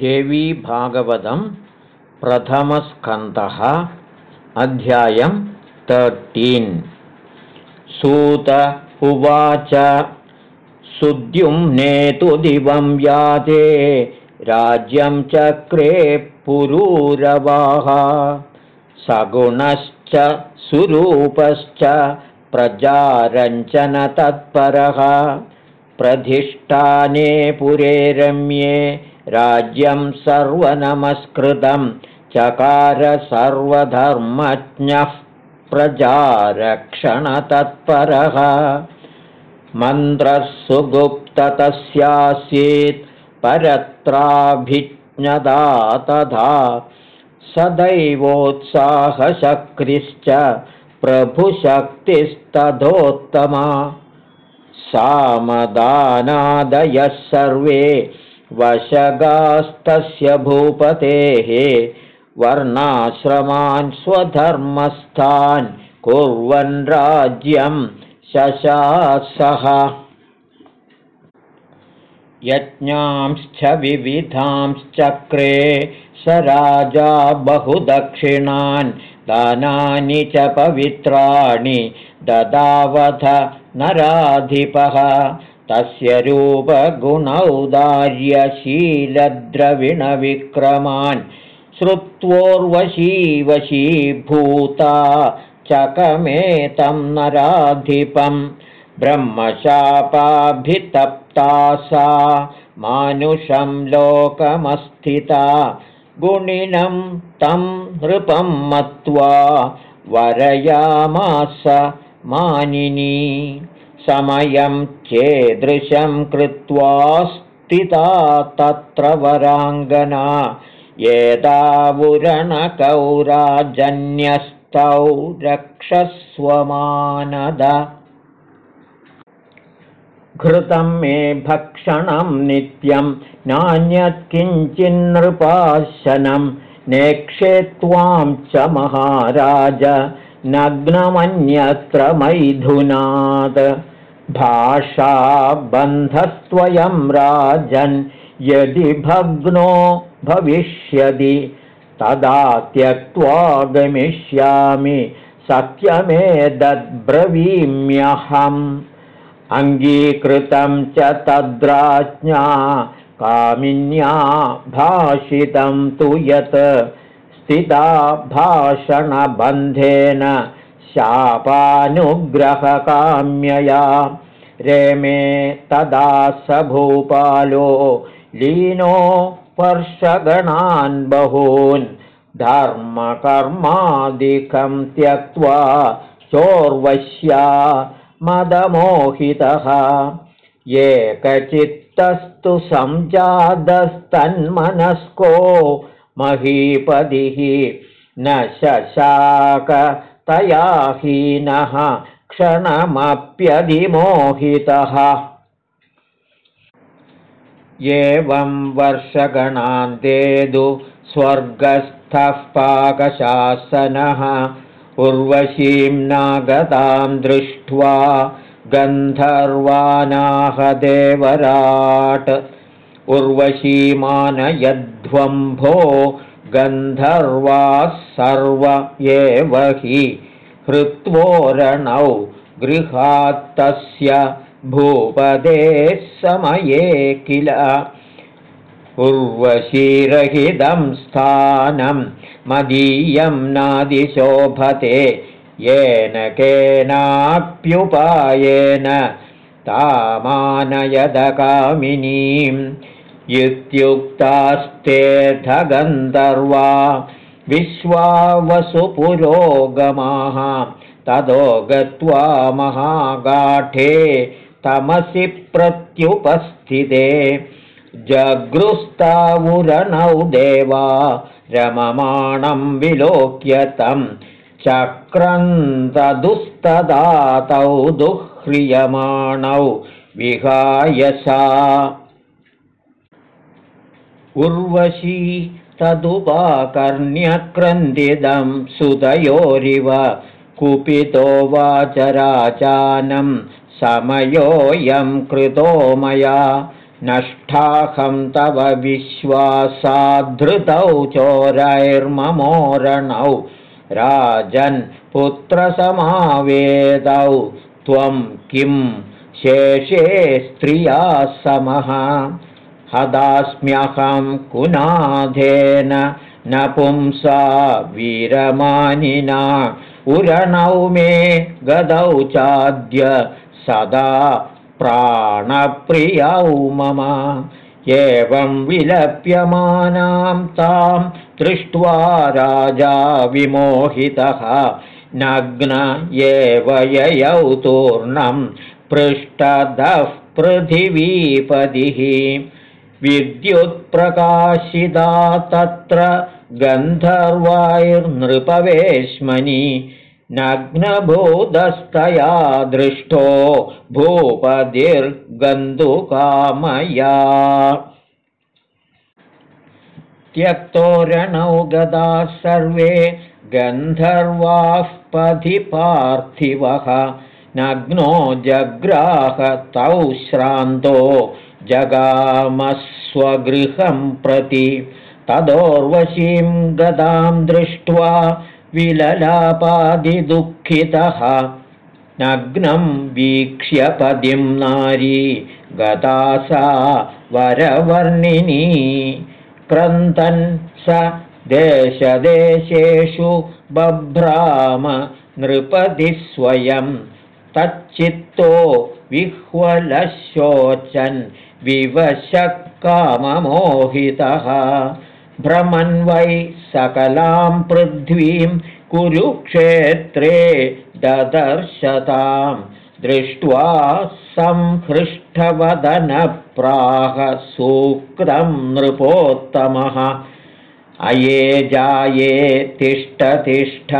देवीभागवतं प्रथमस्कन्धः अध्यायं तर्टीन् सूत उवाच सुद्युम्नेतु दिवं याते राज्यं चक्रे पुरूरवाः। सगुणश्च सुरूपश्च प्रजारञ्चनतत्परः प्रधिष्ठाने पुरे रम्ये राज्यं सर्वनमस्कृतं चकार सर्वधर्मज्ञः प्रजारक्षणतत्परः। मन्त्रः सुगुप्ततस्यासीत् परत्राभिज्ञदा तथा सदैवोत्साहशक्तिश्च प्रभुशक्तिस्तथोत्तमा। सामदानादयः सर्वे वशगास्तस्य भूपतेः वर्णाश्रमान् स्वधर्मस्थान् कुर्वन् राज्यं शशासः। यज्ञांश्च विविधांश्चक्रे स राजा बहुदक्षिणान् दानानि च पवित्राणि ददावथ नराधिपः तस्य रूपगुणौदार्यशीलद्रविणविक्रमान् श्रुत्वोर्वशीवशीभूता चकमेतं नराधिपं ब्रह्मशापाभितप्ता सा मानुषं लोकमस्थिता गुणिनं तं नृपं मत्वा वरयामास मानिनी समयं चेदृशं कृत्वा स्थिता तत्र वराङ्गना। येदावुरणकौराजन्यस्तौ रक्षस्वमानद। घृतं मे भक्षणं नित्यं नान्यत्किञ्चिन्नृपाशनं नेक्षे त्वां च महाराज नग्नमन्यत्र मैथुनात् भाषाबन्धस्त्वयं राजन् यदि भग्नो भविष्यति तदा त्यक्त्वा गमिष्यामि सत्यमेतद्ब्रवीम्यहम्। अङ्गीकृतं च तद्राज्ञा कामिन्या भाषितं तु यत् स्थिता भाषणबन्धेन शापानुग्रहकाम्यया। रेमे तदा स भूपालो लीनो वर्षगणान् बहून्। धर्मकर्मादिकं त्यक्त्वा चोर्वश्या मदमोहितः। एकचित्तस्तु सञ्जातस्तन्मनस्को महीपदिः न शशाकतया हीनः क्षणमप्यधिमोहितः। एवं वर्षगणान्तेदु स्वर्गस्थः पाकशासनः उर्वशीं नागतां दृष्ट्वा गन्धर्वानाहदेवराट् उर्वशीमानयध्वम्भो गन्धर्वाः सर्व एव हि हृत्वोरणौ गृहात्तस्य भूपदेः समये किल। उर्वशीरहितं स्थानं मदीयं नादिशोभते येन केनाप्युपायेन तामानयदकामिनीम् इत्युक्तास्तेऽधगन्धर्वा विश्वावसुपुरोगमाः ततो गत्वा महागाढे तमसि प्रत्युपस्थिते। जगृस्तावुरणौ देवा रममाणं विलोक्य तं चक्रन्तदुस्तदातौ दुह्रियमाणौ विहायसा उर्वशी तदुपाकर्ण्यक्रन्दिदं सुतयोरिव कुपितो वाचराचानं समयोऽयं कृतो मया। नष्टाहं तव विश्वासाद्धृतौ चोरैर्ममोरणौ। राजन् पुत्रसमावेदौ त्वं किं शेषे स्त्रिया समः हदास्म्यहं कुनाधेन न पुंसा वीरमानिना उरणौ मे गदौ चाद्य सदा प्राणप्रियौ मम। एवं विलप्यमानां तां दृष्ट्वा राजा विमोहितः नग्न एव ययौ तूर्णं पृष्ठदः पृथिवीपदिः विद्युत्प्रकाशिता तत्र गन्धर्वायुर्नृपवेश्मनि नग्नभूतस्तया दृष्टो भूपतिर्गन्धुकामया। त्यक्तोरणौ गदाः सर्वे गन्धर्वाः पथि पार्थिवः नग्नो जग्राहतौ श्रान्तो जगामस्वगृहं प्रति तदोर्वशीं गदां दृष्ट्वा विललापादिदुःखितः नग्नं वीक्ष्यपदिं नारी गता सा वरवर्णिनी क्रन्दन् स देशदेशेषु बभ्राम नृपतिस्वयं तच्चित्तो विह्वलशोचन् विवशकाममोहितः। भ्रमन् वै सकलां पृथ्वीं कुरुक्षेत्रे ददर्शतां। दृष्ट्वा संहृष्टवदनप्राह सूक्तं नृपोत्तमः। अये जाये तिष्ठ तिष्ठ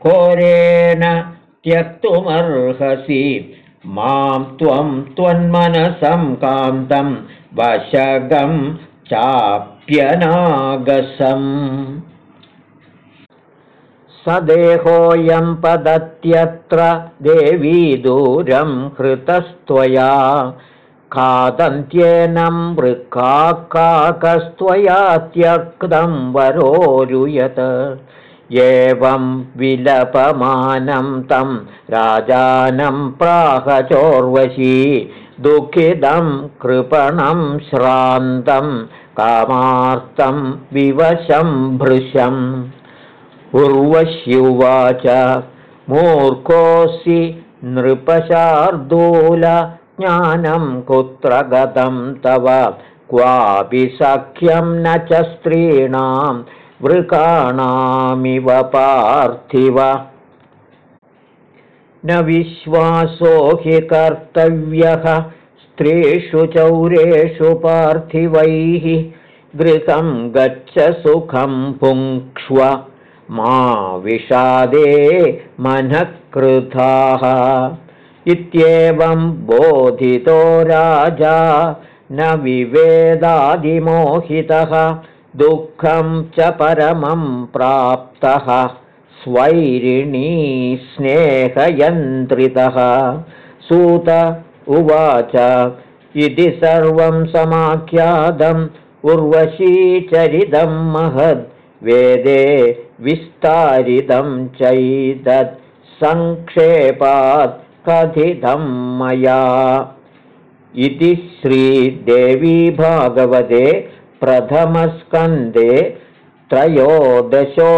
कोरेण त्यक्तुमर्हसि मां त्वं त्वन्मनसं कान्तं वशगं चाप्यनागसम्। स देहोऽयं पदत्यत्र देवी दूरं हृतस्त्वया खादन्त्येनं वृक्काकाकस्त्वया त्यक्तं वरोरुयत् एवं विलपमानं तं राजानं प्राहचोर्वशी दुःखितं कृपणं श्रान्तं कामार्तं विवशं भृशम्। उर्वश्युवाच मूर्खोऽसि नृपशार्दूल ज्ञानं कुत्र गतं तव? क्वापि सख्यं न च स्त्रीणां वृकाणामिव पार्थिव। न विश्वासो हि कर्तव्यः स्त्रीषु चौरेषु पार्थिवैः गृहं गच्छ सुखं पुङ्क्ष्व मा विषादे मनःकृताः। इत्येवं बोधितो राजा न विवेदादिमोहितः दुःखं च परमं प्राप्तः स्वैरिणी स्नेहयन्त्रितः। सूत उवाच इति सर्वं समाख्यातम् उर्वशीचरितं महद् वेदे विस्तारितं चैतत् सङ्क्षेपात् कथितं मया। इति श्रीदेवी भागवते प्रथमस्कन्दे त्रयोदशोऽध्यायः